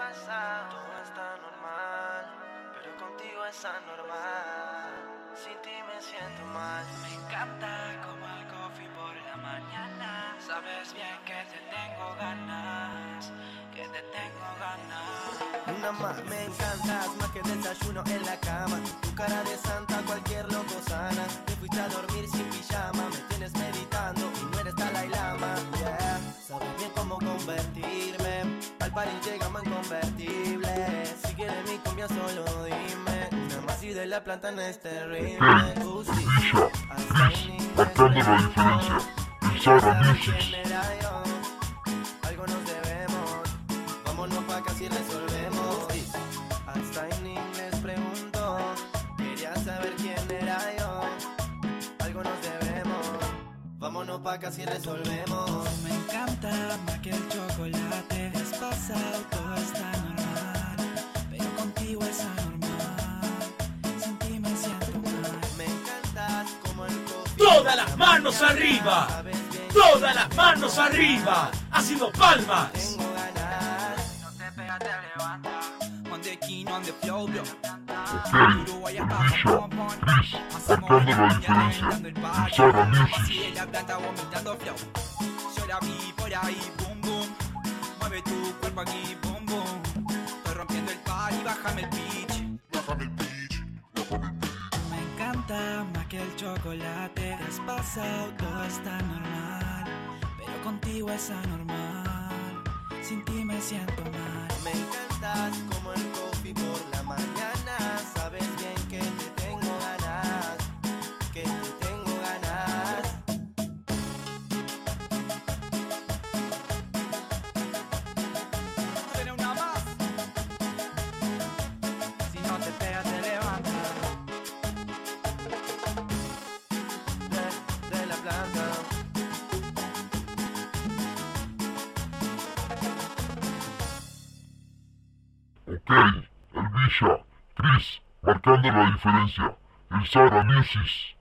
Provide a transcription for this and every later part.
pasa? Todo está normal, pero contigo es anormal. Sin ti me siento mal. Me encanta como el coffee por la mañana. Sabes bien que te tengo ganas, que te tengo ganas. Una más, me encantas más que desayuno en la cama. Tu cara de santa, cualquier loco sana. Te fuiste a dormir sin pijama, me tienes meditando y no eres Dalai Lama. Yeah, sabes bien cómo convertirme. Al party llegamos en convertible. Si quieres mi cumbia, solo dime. Nada más y de la planta en este ritmo. Inglés, marcando la diferencia. El Sara Music. algo nos debemos. Vámonos pa' casi resolvemos. Vámonos pa' casi resolvemos. Me encanta más que el chocolate. Has pasado, todo está normal. Pero contigo es anormal. Sin ti me siento mal. Me encantas como el. Todas las manos arriba. Todas las manos arriba. Haciendo palmas. tengo ganas. No te pegas, te levanta. On the king, on the flow, bro. Ok, Uruguay marcando la diferencia. barrio. Sara Music. la planta vomitando flow. Yo la vi por ahí, boom boom. Mueve tu cuerpo aquí, boom boom. Estoy rompiendo el party, bájame el pitch. Bájame el pitch, bájame el pitch. Me encanta más que el chocolate. Has pasado, todo está normal. Pero contigo es anormal. Sin ti me siento mal. Me encantas marcando la diferencia. El Sara Music.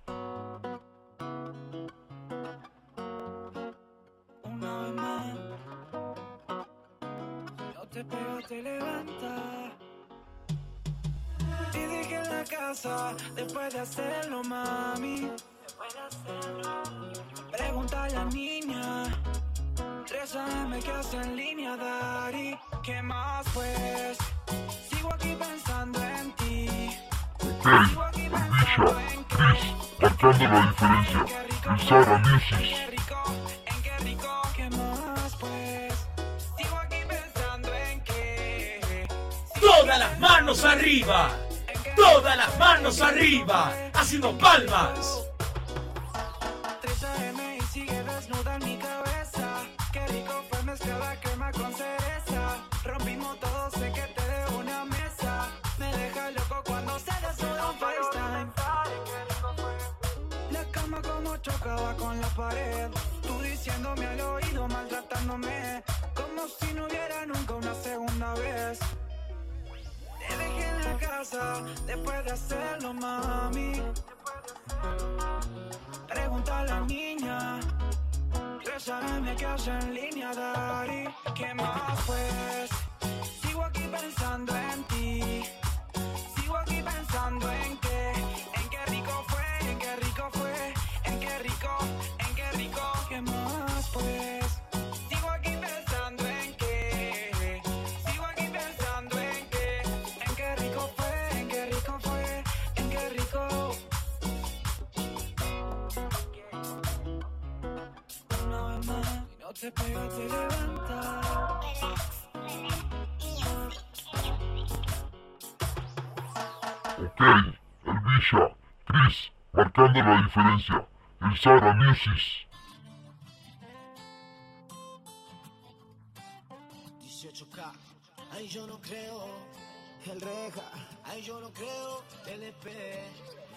Todas las manos arriba. Todas las manos arriba. Haciendo palmas. Después de hacerlo, mami. Pregunta a la niña. Regálame que haya en línea, Dari. ¿Qué más pues? Sigo aquí pensando en no te pega, te levanta. Ok, el Villa, Chris, marcando la diferencia. El Sara Music. 18K, ay yo no creo, el reja, ay yo no creo, LP,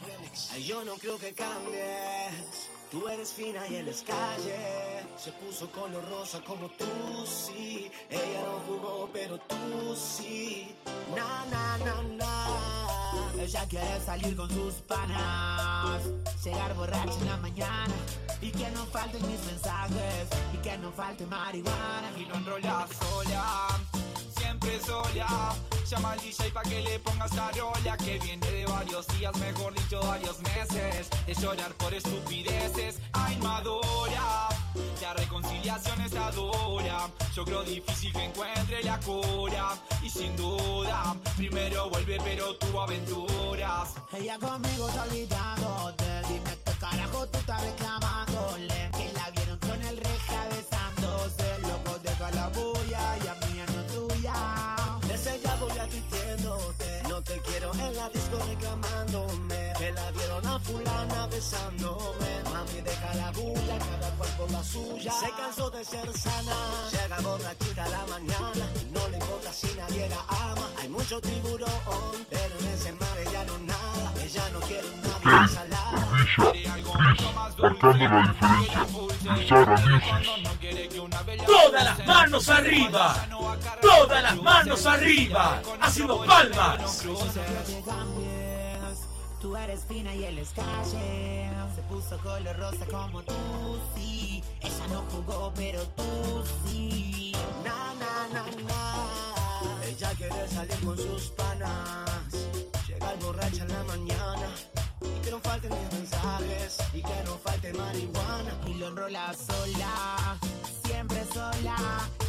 Remix, ay yo no creo que cambies, tú eres fina y él es calle, se puso color rosa como tú sí, ella no jugó pero tú sí, na na na na, ella quiere salir con sus panas, llegar borracha en la mañana, y que no falten mis mensajes, y que no falte marihuana, y lo enrola sola, siempre sola. Llama DJ pa' que le ponga esta rola que viene de varios días, mejor dicho varios meses. De llorar por estupideces, ay madura. La reconciliación está dura. Yo creo difícil que encuentre la cura. Y sin duda, primero vuelve, pero tuvo aventuras. Ella conmigo está olvidándote. Dime qué carajo tú estás reclamándole. Disco reclamándome. Que la vieron a fulana besándome. Mami deja la bulla, cada cual por la suya. Se cansó de ser sana. Llega borrachita a la mañana. No le importa si nadie la ama. Hay mucho tiburón Pero en ese mar ella no nada. Ella no quiere una salada Villa, Chris, marcando la diferencia. El Sara Music. Todas las manos arriba. Todas las manos arriba. Haciendo palmas. Tú eres fina y él es calle. Se puso color rosa como tú, sí. Ella no jugó, pero tú sí. Na, na, na, na. Ella quiere salir con sus panas. Llegar borracha en la mañana. Y que no falten mis mensajes. Y que no falte marihuana. Y lo enrola sola, siempre sola.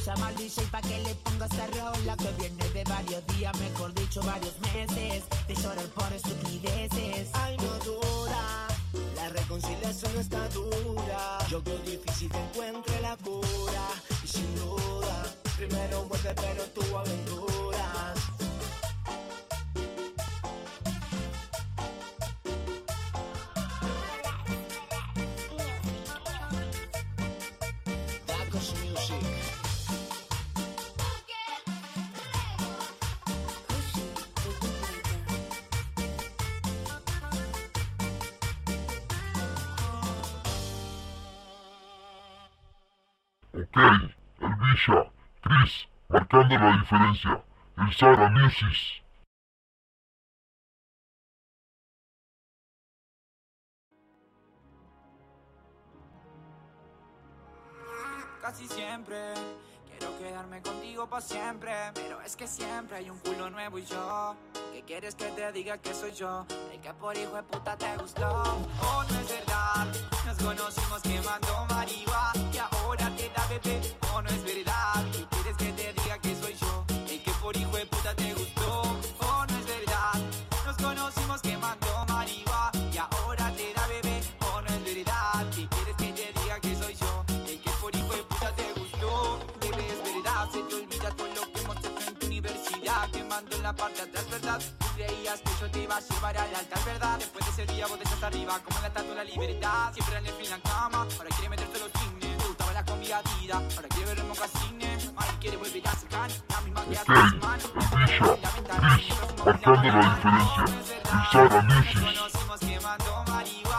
Llama al DJ pa' que le ponga esta rola que viene de varios días, mejor dicho varios meses. De llorar por estupideces. Ay, no dura. La reconciliación está dura. Yo creo difícil que encuentre la cura. Y sin duda, primero vuelve, pero tuvo aventuras. Ok, el Villa, Chris, marcando la diferencia. El Sara Music. casi siempre. Quiero quedarme contigo para siempre, pero es que siempre hay un culo nuevo y yo. ¿Qué quieres que te diga que soy yo? El que por hijo de puta te gustó. Oh, no es verdad, nos conocimos quemando marihuana y ahora te la parte de atrás, ¿verdad? Tú creías que yo te iba a llevar al altar, ¿verdad? Después de ese día vos hasta arriba, como la estatua de la libertad. Siempre en el fin la cama, ahora quiere meterte los cines. Te gustaba la comida tira, ahora quiere ver el mocasines. Mari quiere volver a secar, la misma que hace semana. marcando la diferencia.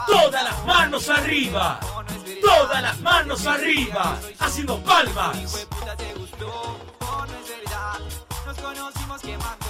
Todas las manos arriba. Todas las manos arriba. Haciendo palmas. de puta te gustó, no es verdad. Nos conocimos quemando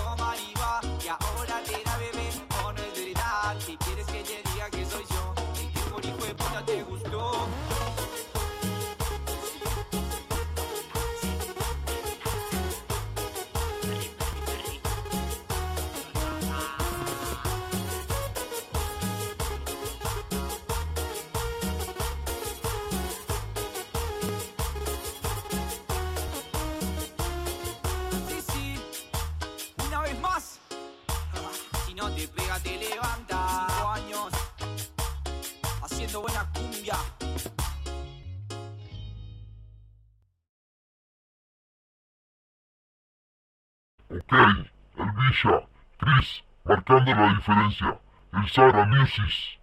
marcando la diferencia. El Sara Music.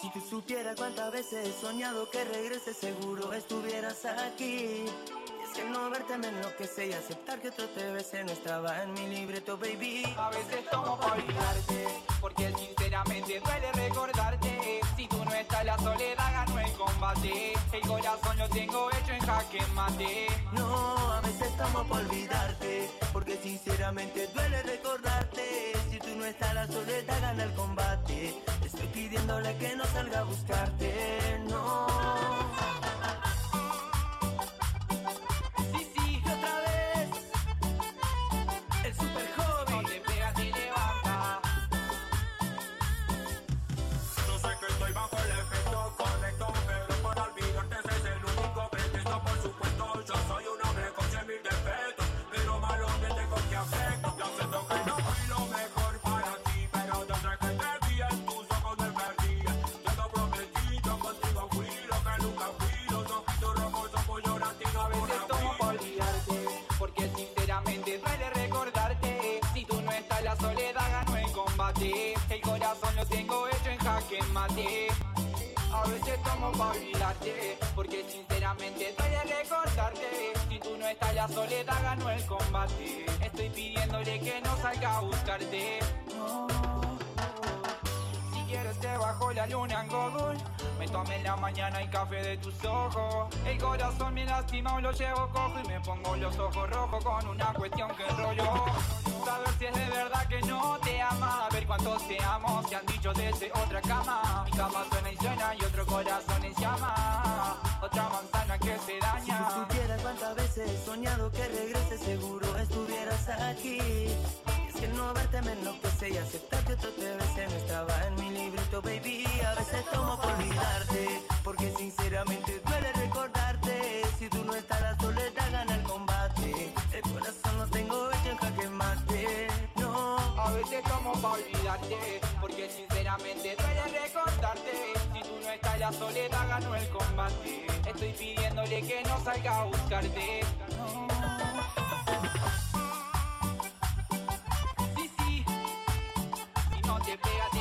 Si tú supieras cuántas veces he soñado que regreses seguro estuvieras aquí. Que no verte me enloquece y aceptar que otro te bese no estaba en mi libreto, baby. A veces tomo por olvidarte, porque sinceramente duele recordarte. Si tú no estás, la soledad ganó el combate. El corazón lo tengo hecho en jaque mate. No, a veces estamos por olvidarte, porque sinceramente duele recordarte. Si tú no estás, la soledad gana el combate. Estoy pidiéndole que no salga a buscarte, no. Jaque mate. A veces tomo pa' olvidarte, porque sinceramente duele recordarte. Si tú no estás, la soledad ganó el combate. Estoy pidiéndole que no salga a buscarte. Quieres te bajo la luna en Google. Me tomé en la mañana el café de tus ojos. El corazón me lastima lo llevo cojo y me pongo los ojos rojos con una cuestión que enrollo. Saber si es de verdad que no te ama, ver cuántos te amo, se han dicho desde otra cama. Mi cama suena y suena y otro corazón en llama. Otra manzana que se Si daña. tú supieras cuántas veces he soñado que regreses seguro estuvieras aquí. Que no verte me enloquece y aceptar que otro te bese no estaba en mi librito, baby. A veces tomo por olvidarte, porque sinceramente duele recordarte. Si tú no estás, la soledad gana el combate. El corazón lo tengo hecho en jaque mate. No. A veces tomo pa' olvidarte, porque sinceramente duele recordarte. Si tú no estás, la soledad ganó el combate. Estoy pidiéndole que no salga a buscarte. No te pegas, te